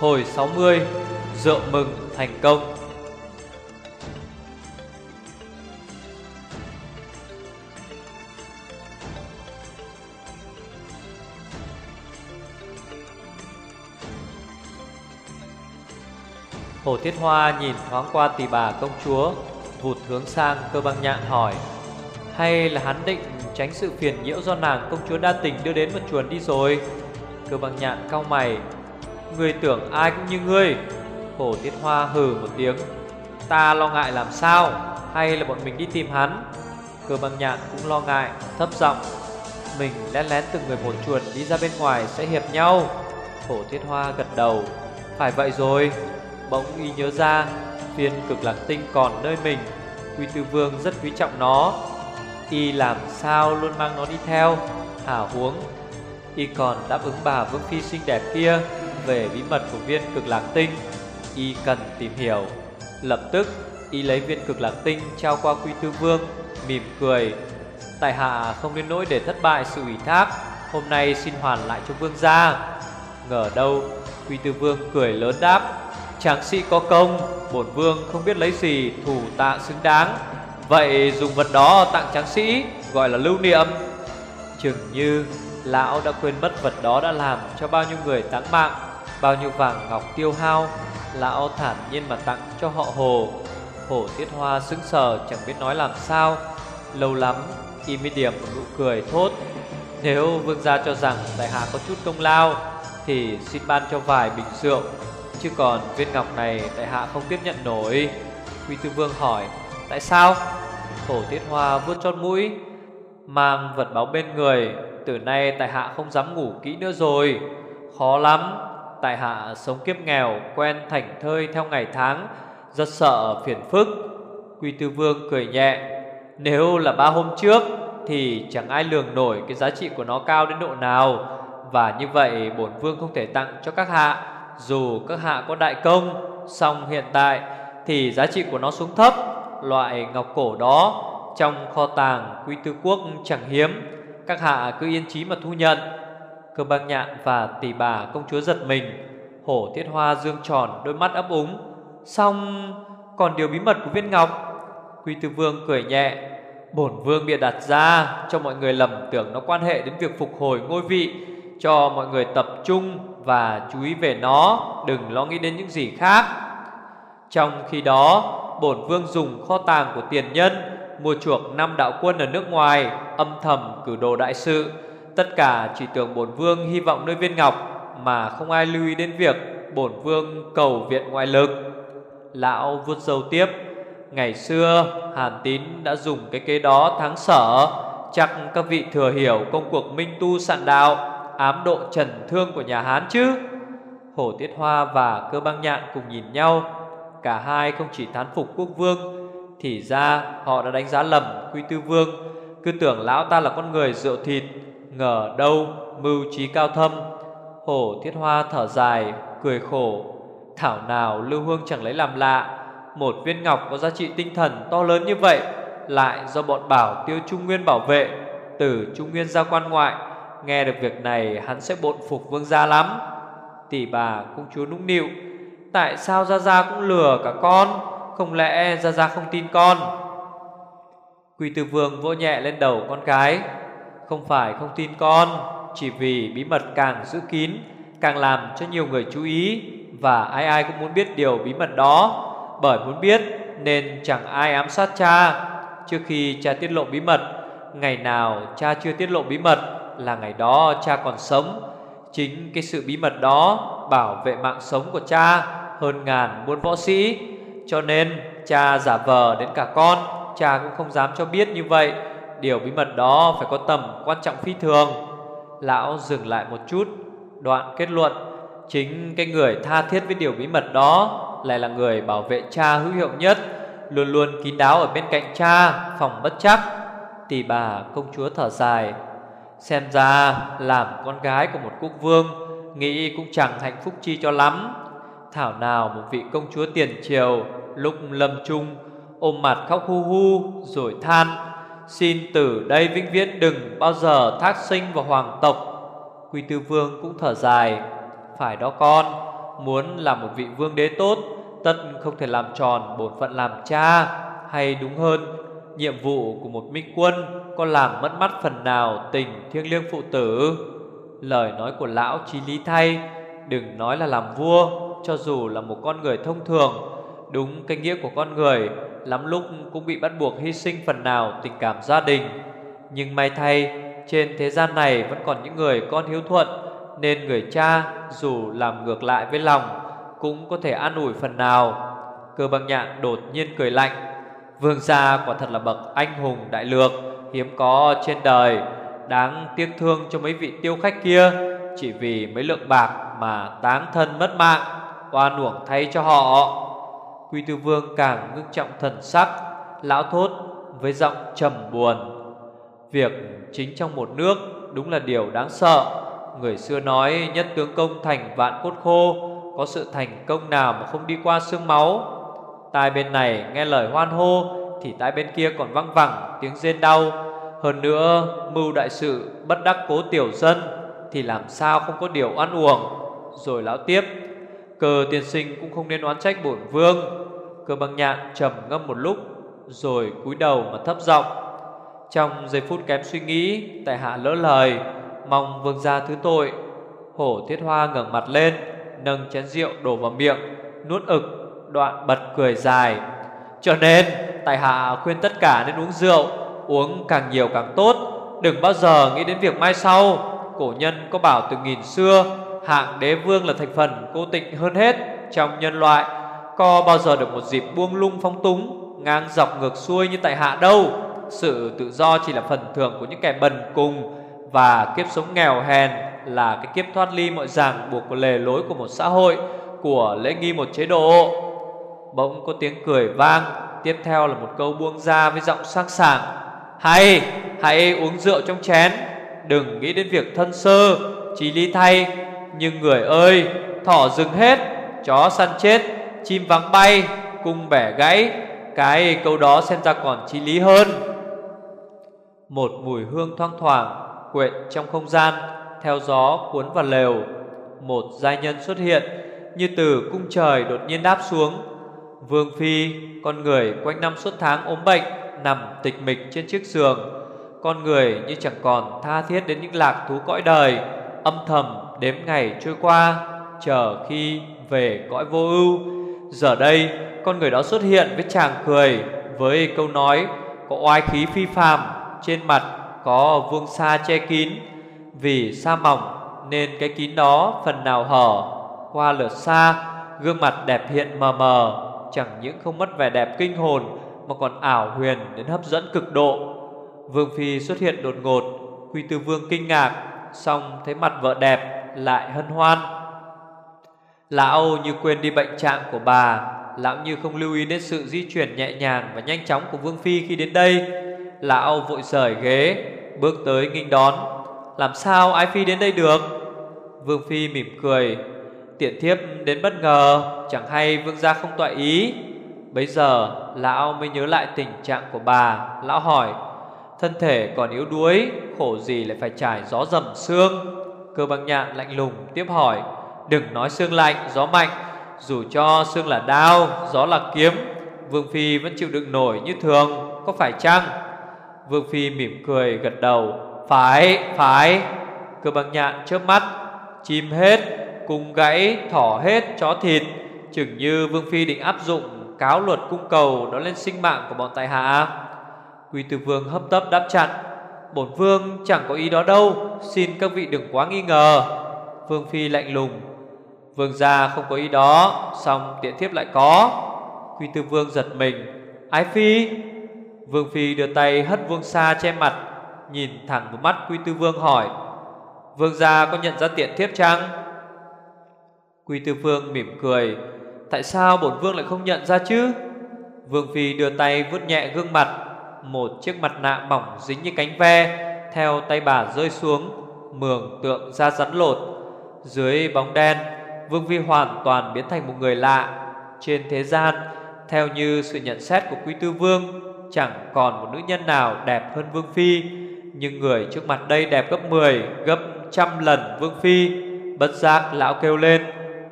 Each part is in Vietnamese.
Hồi 60 Rượu mừng thành công. Hồ Thiết Hoa nhìn thoáng qua tỷ bà công chúa, Vụt hướng sang cơ băng nhạn hỏi, Hay là hắn định tránh sự phiền nhiễu do nàng công chúa đa tình đưa đến một chuồn đi rồi? Cơ băng nhạn cau mày Ngươi tưởng ai cũng như ngươi. Hồ tiết Hoa hừ một tiếng. Ta lo ngại làm sao? Hay là bọn mình đi tìm hắn? Cơ băng nhạn cũng lo ngại, Thấp giọng. Mình lén lén từng người một chuột đi ra bên ngoài sẽ hiệp nhau. Hồ tiết Hoa gật đầu. Phải vậy rồi. Bỗng y nhớ ra Viên cực lạc tinh còn nơi mình. Quy Tư Vương rất quý trọng nó. Y làm sao luôn mang nó đi theo? Hảo huống. Y còn đáp ứng bà Vương Phi xinh đẹp kia. Về bí mật của viên cực lạc tinh, Y cần tìm hiểu. Lập tức, Y lấy viên cực lạc tinh Trao qua Quy Tư Vương, Mỉm cười. Tại hạ không đến nỗi để thất bại sự ủy thác, Hôm nay xin hoàn lại cho vương gia. Ngờ đâu, Quy Tư Vương cười lớn đáp, Tráng sĩ có công, Bổn vương không biết lấy gì thủ tạ xứng đáng. Vậy dùng vật đó tặng tráng sĩ, Gọi là lưu niệm. Chừng như Lão đã quên mất vật đó đã làm cho bao nhiêu người táng mạng Bao nhiêu vàng ngọc tiêu hao, Lão thản nhiên mà tặng cho họ Hồ. Hồ Tiết Hoa sững sờ, chẳng biết nói làm sao. Lâu lắm, Y mới điểm một nụ cười thốt, Nếu vương gia cho rằng đại hạ có chút công lao, Thì xin ban cho vài bình rượu. Chứ còn viên ngọc này đại hạ không tiếp nhận nổi. Quy Tư Vương hỏi, Tại sao? Hổ Tiết Hoa vuốt chót mũi, Mang vật báo bên người, Từ nay tại hạ không dám ngủ kỹ nữa rồi. Khó lắm Tại hạ sống kiếp nghèo, Quen thành thơi theo ngày tháng, Rất sợ phiền phức. Quy Tư Vương cười nhẹ, Nếu là ba hôm trước Thì chẳng ai lường nổi cái giá trị của nó cao đến độ nào. Và như vậy bổn vương không thể tặng cho các hạ. Dù các hạ có đại công, song hiện tại thì giá trị của nó xuống thấp. Loại ngọc cổ đó Trong kho tàng quy tư quốc chẳng hiếm. Các hạ cứ yên chí mà thu nhận. Cơ băng nhạn và tỷ bà công chúa giật mình Hổ thiết hoa dương tròn đôi mắt ấp úng Xong còn điều bí mật của viên ngọc Quy tư vương cười nhẹ Bổn vương bịa đặt ra Cho mọi người lầm tưởng nó quan hệ đến việc phục hồi ngôi vị Cho mọi người tập trung và chú ý về nó, đừng lo nghĩ đến những gì khác. Trong khi đó, bổn vương dùng kho tàng của tiền nhân mua chuộc năm đạo quân ở nước ngoài, âm thầm cử đồ đại sự. Tất cả chỉ tưởng bổn vương hy vọng nơi viên ngọc mà không ai lưu ý đến việc bổn vương cầu viện ngoại lực. Lão vuốt râu tiếp, ngày xưa Hàn Tín đã dùng cái kế đó thắng sở, chắc các vị thừa hiểu công cuộc minh tu sạn đạo ám độ trần thương của nhà Hán chứ? Hổ Tiết Hoa và Cơ Băng Nhạn cùng nhìn nhau. Cả hai không chỉ thán phục quốc vương Thì ra họ đã đánh giá lầm Quy Tư Vương. Cứ tưởng lão ta là con người rượu thịt Ngờ đâu mưu trí cao thâm, Hổ Thiết Hoa thở dài, Cười khổ. Thảo nào Lưu Hương chẳng lấy làm lạ, Một viên ngọc có giá trị tinh thần to lớn như vậy Lại do bọn bảo tiêu Trung Nguyên bảo vệ. Từ Trung Nguyên ra quan ngoại, Nghe được việc này hắn sẽ bội phục vương gia lắm. Tỷ bà công chúa nũng nịu, Tại sao Gia Gia cũng lừa cả con? Không lẽ Gia Gia không tin con? Quỳ Tư Vương vỗ nhẹ lên đầu con gái không phải không tin con, Chỉ vì bí mật càng giữ kín, Càng làm cho nhiều người chú ý Và ai ai cũng muốn biết điều bí mật đó. Bởi muốn biết Nên chẳng ai ám sát cha. Trước khi cha tiết lộ bí mật, Ngày nào cha chưa tiết lộ bí mật là ngày đó cha còn sống. Chính cái sự bí mật đó bảo vệ mạng sống của cha hơn ngàn muôn võ sĩ. Cho nên cha giả vờ đến cả con, Cha cũng không dám cho biết như vậy. Điều bí mật đó phải có tầm quan trọng phi thường. Lão dừng lại một chút, Đoạn kết luận. Chính cái người tha thiết với điều bí mật đó Lại là người bảo vệ cha hữu hiệu nhất, Luôn luôn kín đáo ở bên cạnh cha, Phòng bất chắc. Tỷ bà, công chúa thở dài. Xem ra làm con gái của một quốc vương, Nghĩ cũng chẳng hạnh phúc chi cho lắm. Thảo nào một vị công chúa tiền triều, Lúc lâm chung, Ôm mặt khóc hu hu, Rồi than Xin từ đây vĩnh viễn đừng bao giờ thác sinh vào hoàng tộc. Quy tư vương cũng thở dài, Phải đó con, Muốn làm một vị vương đế tốt, Tất không thể làm tròn bổn phận làm cha. Hay đúng hơn, Nhiệm vụ của một minh quân Có làm mất mắt phần nào tình thiêng liêng phụ tử? Lời nói của lão chí lý thay, Đừng nói là làm vua, Cho dù là một con người thông thường Đúng cái nghĩa của con người, Lắm lúc cũng bị bắt buộc hy sinh phần nào tình cảm gia đình. Nhưng may thay, Trên thế gian này vẫn còn những người con hiếu thuận, Nên người cha dù làm ngược lại với lòng Cũng có thể an ủi phần nào. Cơ băng nhạn đột nhiên cười lạnh, Vương gia quả thật là bậc anh hùng đại lược, Hiếm có trên đời, Đáng tiếc thương cho mấy vị tiêu khách kia, Chỉ vì mấy lượng bạc mà táng thân mất mạng, Oan uổng thay cho họ. Quy tư vương càng ngưng trọng thần sắc, Lão thốt với giọng trầm buồn. Việc chính trong một nước đúng là điều đáng sợ. Người xưa nói nhất tướng công thành vạn cốt khô, Có sự thành công nào mà không đi qua xương máu? Tai bên này nghe lời hoan hô, Thì tai bên kia còn văng vẳng tiếng rên đau. Hơn nữa, mưu đại sự bất đắc cố tiểu dân, Thì làm sao không có điều ăn uổng? Rồi lão tiếp Cờ tiên sinh cũng không nên oán trách bổn vương. Cơ băng nhạn trầm ngâm một lúc, Rồi cúi đầu mà thấp giọng. Trong giây phút kém suy nghĩ, Tại hạ lỡ lời, Mong vương gia thứ tội. Hổ thiết hoa ngẩng mặt lên, Nâng chén rượu đổ vào miệng, Nuốt ực, đoạn bật cười dài. Cho nên, tại hạ khuyên tất cả nên uống rượu, Uống càng nhiều càng tốt. Đừng bao giờ nghĩ đến việc mai sau. Cổ nhân có bảo từ nghìn xưa Hạng đế vương là thành phần cô tịnh hơn hết Trong nhân loại. Có bao giờ được một dịp buông lung phong túng Ngang dọc ngược xuôi như tại hạ đâu? Sự tự do chỉ là phần thưởng của những kẻ bần cùng Và kiếp sống nghèo hèn Là cái kiếp thoát ly mọi ràng buộc của lề lối của một xã hội Của lễ nghi một chế độ. Bỗng có tiếng cười vang Tiếp theo là một câu buông ra với giọng sang sảng. Hay, hãy uống rượu trong chén. Đừng nghĩ đến việc thân sơ Chỉ ly thay. Nhưng người ơi, thỏ rừng hết Chó săn chết, chim vắng bay Cung bẻ gãy Cái câu đó xem ra còn chi lý hơn. Một mùi hương thoang thoảng Quện trong không gian Theo gió cuốn vào lều. Một giai nhân xuất hiện Như từ cung trời đột nhiên đáp xuống. Vương Phi, con người quanh năm suốt tháng ốm bệnh, nằm tịch mịch trên chiếc giường. Con người như chẳng còn tha thiết đến những lạc thú cõi đời, âm thầm đếm ngày trôi qua, chờ khi về cõi vô ưu. Giờ đây, con người đó xuất hiện với chàng cười, với câu nói có oai khí phi phàm, trên mặt có vương sa che kín. Vì sa mỏng nên cái kín đó phần nào hở, qua lượt xa, gương mặt đẹp hiện mờ mờ chẳng những không mất vẻ đẹp kinh hồn mà còn ảo huyền đến hấp dẫn cực độ. Vương phi xuất hiện đột ngột, Quy Tư Vương kinh ngạc, xong thấy mặt vợ đẹp lại hân hoan. Lão như quên đi bệnh trạng của bà, lão như không lưu ý đến sự di chuyển nhẹ nhàng và nhanh chóng của Vương phi khi đến đây. Lão vội rời ghế, bước tới nghinh đón. Làm sao Ái phi đến đây được? Vương phi mỉm cười, Tiện thiếp đến bất ngờ Chẳng hay vương gia không tọa ý Bây giờ lão mới nhớ lại tình trạng của bà Lão hỏi Thân thể còn yếu đuối Khổ gì lại phải trải gió dầm xương Cơ băng nhạn lạnh lùng tiếp hỏi Đừng nói xương lạnh, gió mạnh. Dù cho xương là đao, gió là kiếm Vương Phi vẫn chịu đựng nổi như thường Có phải chăng? Vương Phi mỉm cười gật đầu Phải, phải. Cơ băng nhạn chớp mắt Chim hết cung gãy thỏ hết chó thịt. Chừng như vương phi định áp dụng cáo luật cung cầu đó lên sinh mạng của bọn tại hạ. Quy tư vương hấp tấp đáp chặn bổn vương chẳng có ý đó đâu, xin các vị đừng quá nghi ngờ. Vương phi lạnh lùng. Vương gia không có ý đó, song tiện thiếp lại có. Quy tư vương giật mình. Ái phi! Vương phi đưa tay hất vương xa che mặt, nhìn thẳng vào mắt quy tư vương hỏi, vương gia có nhận ra tiện thiếp chăng? Quy Tư Vương mỉm cười, Tại sao bổn vương lại không nhận ra chứ? Vương Phi đưa tay vuốt nhẹ gương mặt một chiếc mặt nạ mỏng dính như cánh ve, Theo tay bà rơi xuống, Mường tượng ra rắn lột. Dưới bóng đen, Vương Phi hoàn toàn biến thành một người lạ. Trên thế gian, Theo như sự nhận xét của quý Tư Vương, Chẳng còn một nữ nhân nào đẹp hơn Vương Phi. Nhưng người trước mặt đây đẹp gấp 10 Gấp trăm lần Vương Phi. Bất giác lão kêu lên,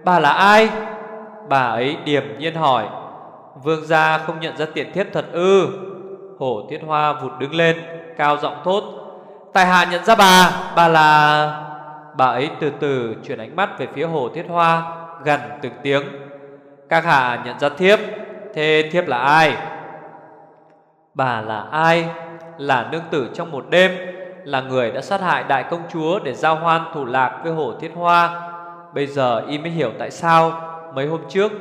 Bà là ai? Bà ấy điềm nhiên hỏi. Vương gia không nhận ra tiện thiếp thật ư? Hổ Thiết Hoa vụt đứng lên, Cao giọng thốt "Tại hạ nhận ra bà Bà là Bà ấy từ từ chuyển ánh mắt về phía Hồ Thiết Hoa, Gần từng tiếng, Các hạ nhận ra thiếp, Thế thiếp là ai? Bà là ai? Là nương tử trong một đêm, Là người đã sát hại đại công chúa Để giao hoan thủ lạc với Hồ Thiết Hoa. Bây giờ y mới hiểu tại sao Mấy hôm trước,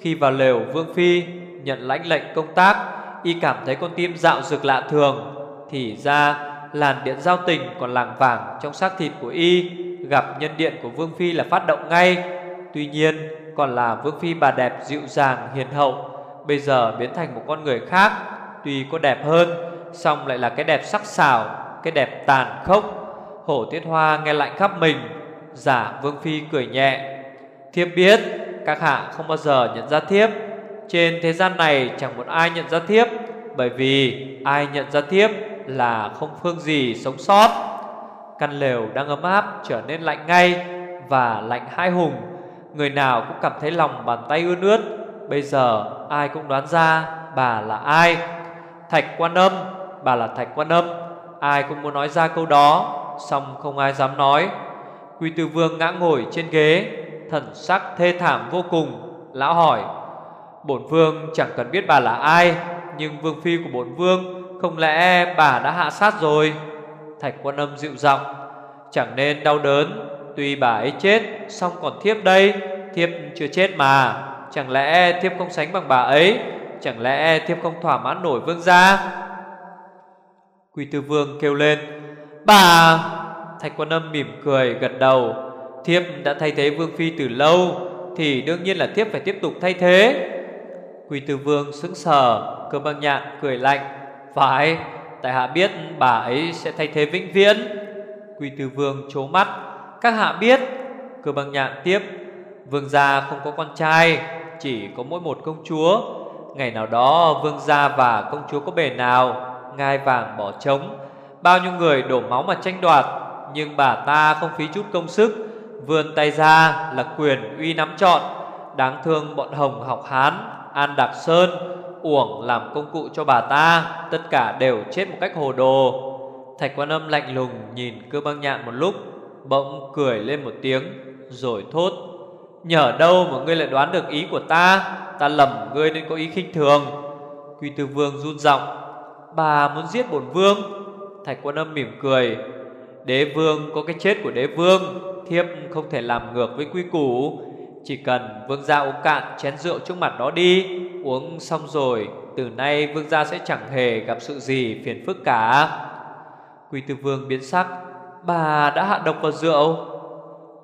Khi vào lều Vương Phi Nhận lãnh lệnh công tác Y cảm thấy con tim dạo dược lạ thường, Thì ra làn điện giao tình còn làng vàng trong xác thịt của Y, Gặp nhân điện của Vương Phi là phát động ngay. Tuy nhiên, còn là Vương Phi bà đẹp dịu dàng, hiền hậu, Bây giờ biến thành một con người khác, Tuy có đẹp hơn Xong lại là cái đẹp sắc sảo, Cái đẹp tàn khốc. Hổ Tiết Hoa nghe lạnh khắp mình, Giả Vương Phi cười nhẹ. Thiếp biết, các hạ không bao giờ nhận ra thiếp trên thế gian này chẳng một ai nhận ra thiếp, Bởi vì ai nhận ra thiếp là không phương gì sống sót. Căn lều đang ấm áp trở nên lạnh ngay Và lạnh hai hùng. Người nào cũng cảm thấy lòng bàn tay ươn ướt. Bây giờ ai cũng đoán ra bà là ai? Thạch quan âm, Bà là thạch quan âm. Ai cũng muốn nói ra câu đó Xong không ai dám nói. Quy tư vương ngã ngồi trên ghế, Thần sắc thê thảm vô cùng, Lão hỏi Bổn vương chẳng cần biết bà là ai, Nhưng vương phi của bổn vương Không lẽ bà đã hạ sát rồi? Thạch quan âm dịu giọng, Chẳng nên đau đớn, Tuy bà ấy chết Xong còn thiếp đây, Thiếp chưa chết mà. Chẳng lẽ thiếp không sánh bằng bà ấy? Chẳng lẽ thiếp không thỏa mãn nổi vương gia? Quy tư vương kêu lên, Bà! Thạch quan âm mỉm cười gật đầu, Thiếp đã thay thế vương phi từ lâu, Thì đương nhiên là thiếp phải tiếp tục thay thế quỳ tư vương sững sờ, Cơ băng nhạn cười lạnh. Phải, Tại hạ biết bà ấy sẽ thay thế vĩnh viễn. Quỳ tư vương chố mắt. Các hạ biết, Cơ băng nhạn tiếp. Vương gia không có con trai, Chỉ có mỗi một công chúa. Ngày nào đó, vương gia và công chúa có bề nào, Ngai vàng bỏ trống. Bao nhiêu người đổ máu mà tranh đoạt, Nhưng bà ta không phí chút công sức. Vươn tay ra là quyền uy nắm trọn. Đáng thương bọn Hồng học Hán. An Đạc Sơn, Uổng làm công cụ cho bà ta, Tất cả đều chết một cách hồ đồ. Thạch quan âm lạnh lùng nhìn cơ băng nhạn một lúc, Bỗng cười lên một tiếng, Rồi thốt, Nhờ đâu mà ngươi lại đoán được ý của ta? Ta lầm ngươi nên có ý khinh thường. Quy tư vương run giọng, Bà muốn giết bổn vương. Thạch quan âm mỉm cười, Đế vương có cái chết của đế vương, Thiếp không thể làm ngược với quy củ. Chỉ cần vương gia uống cạn chén rượu trước mặt đó đi. Uống xong rồi, Từ nay vương gia sẽ chẳng hề gặp sự gì phiền phức cả. Quỳ tư vương biến sắc. Bà đã hạ độc vào rượu.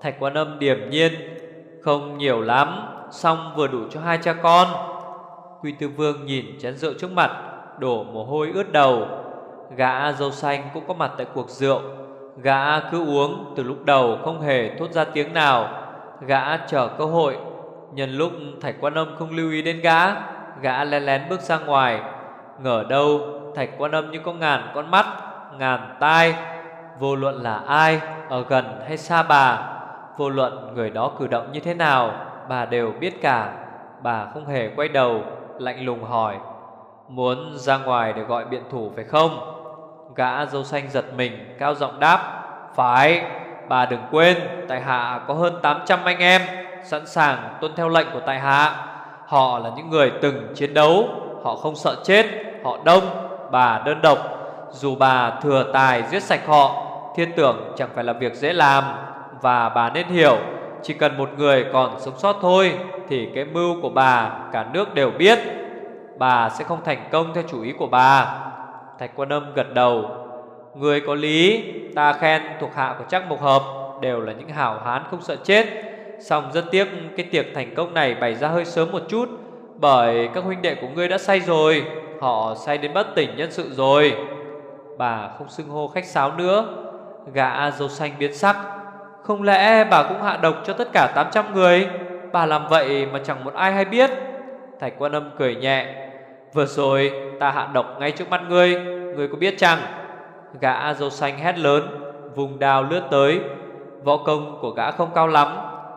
Thạch quan âm điểm nhiên. Không nhiều lắm, Xong vừa đủ cho hai cha con. Quy tư vương nhìn chén rượu trước mặt, Đổ mồ hôi ướt đầu. Gã dâu xanh cũng có mặt tại cuộc rượu. Gã cứ uống từ lúc đầu không hề thốt ra tiếng nào. Gã chờ cơ hội. Nhân lúc Thạch Quan Âm không lưu ý đến gã Gã lén lén bước ra ngoài. Ngờ đâu, Thạch Quan Âm như có ngàn con mắt, Ngàn tai. Vô luận là ai, Ở gần hay xa bà, Vô luận người đó cử động như thế nào, Bà đều biết cả. Bà không hề quay đầu, Lạnh lùng hỏi, Muốn ra ngoài để gọi biện thủ phải không? Gã dâu xanh giật mình, Cao giọng đáp, Phải. Bà đừng quên, Tại hạ có hơn 800 anh em, Sẵn sàng tuân theo lệnh của tại hạ. Họ là những người từng chiến đấu, Họ không sợ chết, Họ đông, Bà đơn độc. Dù bà thừa tài giết sạch họ, Thiên tưởng chẳng phải là việc dễ làm, Và bà nên hiểu, Chỉ cần một người còn sống sót thôi Thì cái mưu của bà Cả nước đều biết. Bà sẽ không thành công theo chủ ý của bà. Thạch quan âm gật đầu. Người có lý Ta khen thuộc hạ của chắc mục hợp Đều là những hảo hán không sợ chết. Song rất tiếc cái tiệc thành công này Bày ra hơi sớm một chút, Bởi các huynh đệ của ngươi đã say rồi, Họ say đến bất tỉnh nhân sự rồi. Bà không xưng hô khách sáo nữa. Gã dâu xanh biến sắc. Không lẽ bà cũng hạ độc cho tất cả 800 người? Bà làm vậy mà chẳng một ai hay biết. Thạch quan âm cười nhẹ. Vừa rồi ta hạ độc ngay trước mắt ngươi Ngươi có biết chăng? Gã dâu xanh hét lớn Vùng đào lướt tới. Võ công của gã không cao lắm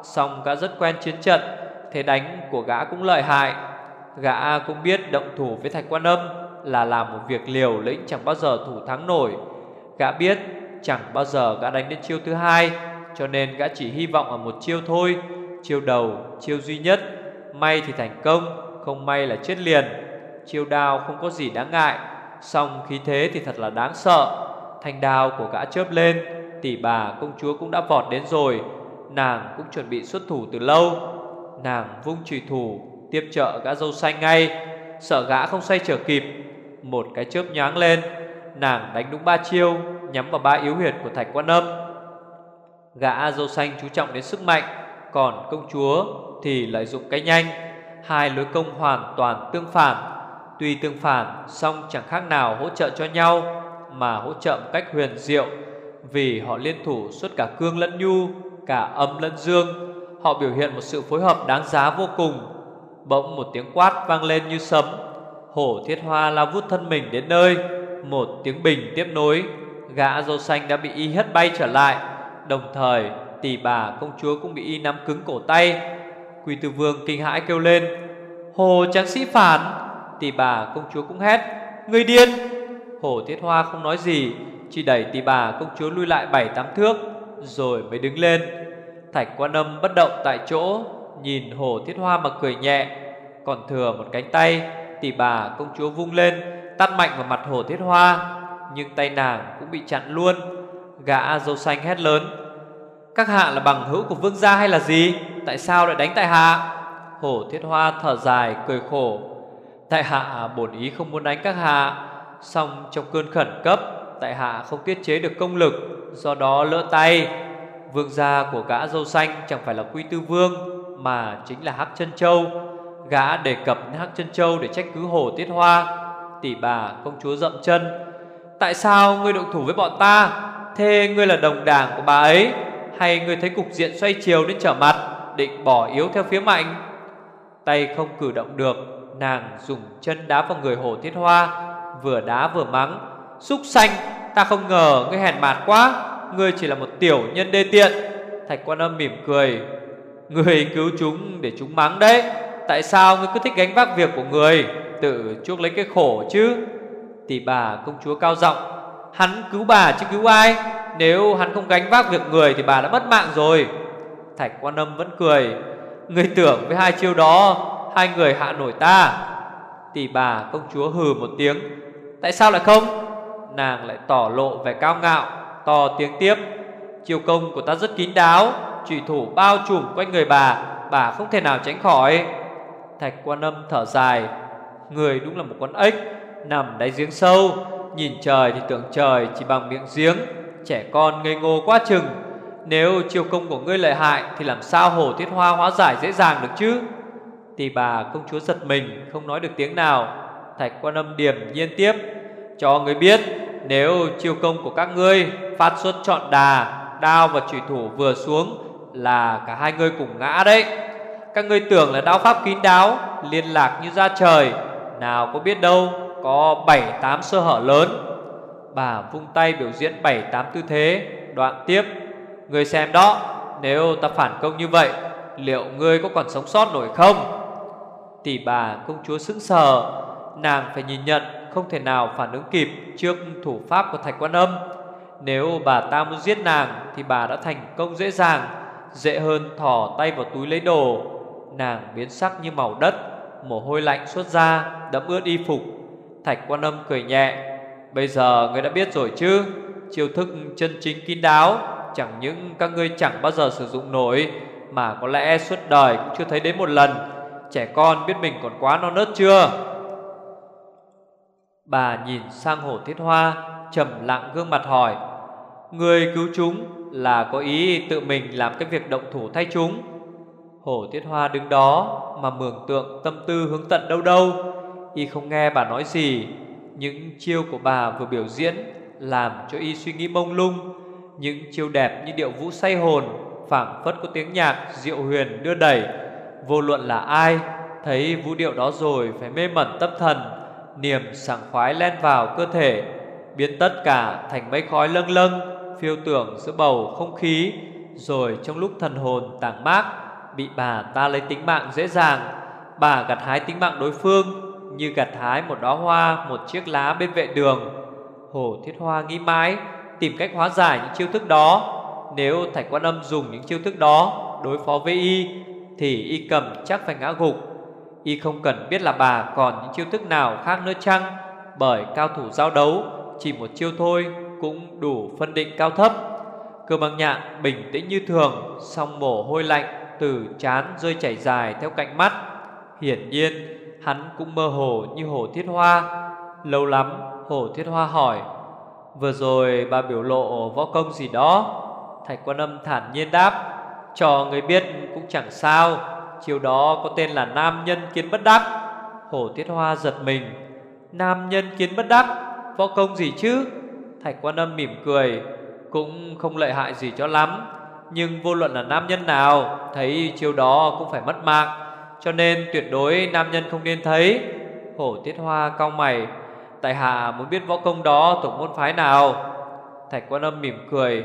song gã rất quen chiến trận Thế đánh của gã cũng lợi hại. Gã cũng biết động thủ với Thạch Quan Âm Là làm một việc liều lĩnh chẳng bao giờ thủ thắng nổi. Gã biết chẳng bao giờ gã đánh đến chiêu thứ hai Cho nên gã chỉ hy vọng ở một chiêu thôi Chiêu đầu, chiêu duy nhất. May thì thành công Không may là chết liền. Chiêu đao không có gì đáng ngại. Xong khí thế thì thật là đáng sợ. Thanh đao của gã chớp lên, Tỷ bà công chúa cũng đã vọt đến rồi. Nàng cũng chuẩn bị xuất thủ từ lâu. Nàng vung trùy thủ, Tiếp trợ gã dâu xanh ngay. Sợ gã không xoay trở kịp. Một cái chớp nhoáng lên, Nàng đánh đúng ba chiêu, Nhắm vào ba yếu huyệt của thạch quan âm. Gã dâu xanh chú trọng đến sức mạnh, Còn công chúa thì lợi dụng cái nhanh. Hai lối công hoàn toàn tương phản. Tuy tương phản, song chẳng khác nào hỗ trợ cho nhau, Mà hỗ trợ một cách huyền diệu. Vì họ liên thủ suốt cả cương lẫn nhu, Cả âm lẫn dương, Họ biểu hiện một sự phối hợp đáng giá vô cùng. Bỗng một tiếng quát vang lên như sấm, Hổ thiết hoa lao vút thân mình đến nơi, Một tiếng bình tiếp nối, Gã dâu xanh đã bị y hất bay trở lại. Đồng thời tỷ bà công chúa cũng bị y nắm cứng cổ tay. Quỳ tư vương kinh hãi kêu lên, Hồ tráng sĩ phản Tỷ bà công chúa cũng hét, Người điên! Hổ thiết hoa không nói gì, Chỉ đẩy tỷ bà công chúa lui lại bảy tám thước, Rồi mới đứng lên. Thạch quan âm bất động tại chỗ, Nhìn hổ thiết hoa mà cười nhẹ, Còn thừa một cánh tay Tỷ bà công chúa vung lên Tắt mạnh vào mặt hổ thiết hoa, Nhưng tay nàng cũng bị chặn luôn. Gã dâu xanh hét lớn, Các hạ là bằng hữu của vương gia hay là gì? Tại sao lại đánh tại hạ? Hổ thiết hoa thở dài, cười khổ Tại hạ bổn ý không muốn đánh các hạ. Xong trong cơn khẩn cấp, Tại hạ không tiết chế được công lực, Do đó lỡ tay. Vương gia của gã dâu xanh chẳng phải là Quy Tư Vương, Mà chính là Hắc chân Châu. Gã đề cập đến Hắc chân Châu để trách cứ Hồ Tiết Hoa. Tỷ bà, công chúa dậm chân, Tại sao ngươi động thủ với bọn ta? Thế ngươi là đồng đảng của bà ấy, Hay ngươi thấy cục diện xoay chiều đến trở mặt, Định bỏ yếu theo phía mạnh? Tay không cử động được Nàng dùng chân đá vào người Hồ Thiết Hoa, Vừa đá vừa mắng Xúc xanh Ta không ngờ ngươi hèn mạt quá, Ngươi chỉ là một tiểu nhân đê tiện. Thạch quan âm mỉm cười, Ngươi cứu chúng để chúng mắng đấy, Tại sao ngươi cứ thích gánh vác việc của người? Tự chuốc lấy cái khổ chứ. Tỷ bà công chúa cao giọng, Hắn cứu bà chứ cứu ai? Nếu hắn không gánh vác việc người Thì bà đã mất mạng rồi. Thạch quan âm vẫn cười, Ngươi tưởng với hai chiêu đó Hai người hạ nổi ta. Tỷ bà công chúa hừ một tiếng. Tại sao lại không? Nàng lại tỏ lộ vẻ cao ngạo, To tiếng tiếp. Chiều công của ta rất kín đáo chỉ thủ bao trùm quanh người bà Bà không thể nào tránh khỏi. Thạch quan âm thở dài. Người đúng là một con ếch, Nằm đáy giếng sâu, Nhìn trời thì tưởng trời chỉ bằng miệng giếng, Trẻ con ngây ngô quá chừng. Nếu chiều công của ngươi lợi hại Thì làm sao hồ thiết hoa hóa giải dễ dàng được chứ? Tỷ bà công chúa giật mình, Không nói được tiếng nào. Thạch quan âm điểm nhiên tiếp, Cho người biết, Nếu chiêu công của các ngươi Phát xuất trọn đà, Đao và trùy thủ vừa xuống Là cả hai ngươi cùng ngã đấy. Các ngươi tưởng là đao pháp kín đáo, Liên lạc như ra trời, Nào có biết đâu Có bảy tám sơ hở lớn. Bà vung tay biểu diễn bảy tám tư thế, Đoạn tiếp, Ngươi xem đó, Nếu ta phản công như vậy, Liệu ngươi có còn sống sót nổi không? Tỷ bà công chúa sững sờ. Nàng phải nhìn nhận, Không thể nào phản ứng kịp Trước thủ pháp của Thạch Quan Âm. Nếu bà ta muốn giết nàng Thì bà đã thành công dễ dàng, Dễ hơn thỏ tay vào túi lấy đồ. Nàng biến sắc như màu đất, Mồ hôi lạnh xuất ra, Đẫm ướt y phục. Thạch Quan Âm cười nhẹ, Bây giờ ngươi đã biết rồi chứ, Chiêu thức chân chính kín đáo, Chẳng những các ngươi chẳng bao giờ sử dụng nổi, Mà có lẽ suốt đời cũng chưa thấy đến một lần. Trẻ con biết mình còn quá non nớt chưa? Bà nhìn sang hồ thiết hoa, trầm lặng gương mặt hỏi, Người cứu chúng là có ý tự mình làm cái việc động thủ thay chúng? Hổ Thiết Hoa đứng đó mà mường tượng tâm tư hướng tận đâu đâu, Y không nghe bà nói gì. Những chiêu của bà vừa biểu diễn Làm cho Y suy nghĩ mông lung. Những chiêu đẹp như điệu vũ say hồn, phảng phất có tiếng nhạc diệu huyền đưa đẩy. Vô luận là ai, Thấy vũ điệu đó rồi phải mê mẩn tâm thần, Niềm sảng khoái len vào cơ thể, Biến tất cả thành mấy khói lâng lâng, Phiêu tưởng giữa bầu không khí, Rồi trong lúc thần hồn tảng mát, Bị bà ta lấy tính mạng dễ dàng. Bà gặt hái tính mạng đối phương, Như gặt hái một đóa hoa, Một chiếc lá bên vệ đường. Hồ Thiết Hoa nghĩ mãi, Tìm cách hóa giải những chiêu thức đó. Nếu Thạch Quan Âm dùng những chiêu thức đó Đối phó với y thì y cầm chắc phải ngã gục. Y không cần biết là bà còn những chiêu thức nào khác nữa chăng, Bởi cao thủ giao đấu Chỉ một chiêu thôi Cũng đủ phân định cao thấp. Cơ băng nhạn bình tĩnh như thường Xong mồ hôi lạnh từ chán rơi chảy dài theo cạnh mắt. Hiển nhiên, hắn cũng mơ hồ như hồ thiết hoa. Lâu lắm, hồ thiết hoa hỏi, Vừa rồi bà biểu lộ võ công gì đó? Thạch quan âm thản nhiên đáp cho người biết cũng chẳng sao. Chiều đó có tên là Nam Nhân Kiến Bất Đắc. Hổ Tiết Hoa giật mình. Nam Nhân Kiến Bất Đắc, Võ công gì chứ? Thạch quan âm mỉm cười. Cũng không lợi hại gì cho lắm. Nhưng vô luận là nam nhân nào, Thấy chiều đó cũng phải mất mạng. Cho nên tuyệt đối nam nhân không nên thấy. Hổ Tiết Hoa cau mày. Tại hạ muốn biết võ công đó thuộc môn phái nào? Thạch quan âm mỉm cười.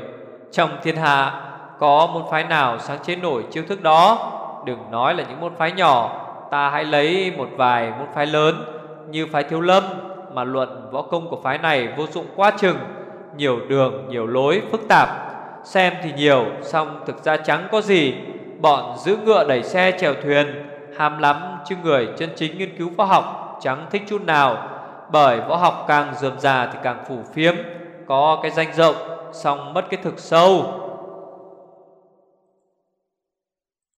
Trong thiên hạ có môn phái nào sáng chế nổi chiêu thức đó? Đừng nói là những môn phái nhỏ Ta hãy lấy một vài môn phái lớn Như phái thiếu lâm Mà luận võ công của phái này vô dụng quá chừng Nhiều đường, nhiều lối, phức tạp. Xem thì nhiều Xong thực ra chẳng có gì. Bọn giữ ngựa đẩy xe chèo thuyền Ham lắm chứ người chân chính nghiên cứu võ học Chẳng thích chút nào. Bởi võ học càng dườm già thì càng phủ phiếm Có cái danh rộng Xong mất cái thực sâu.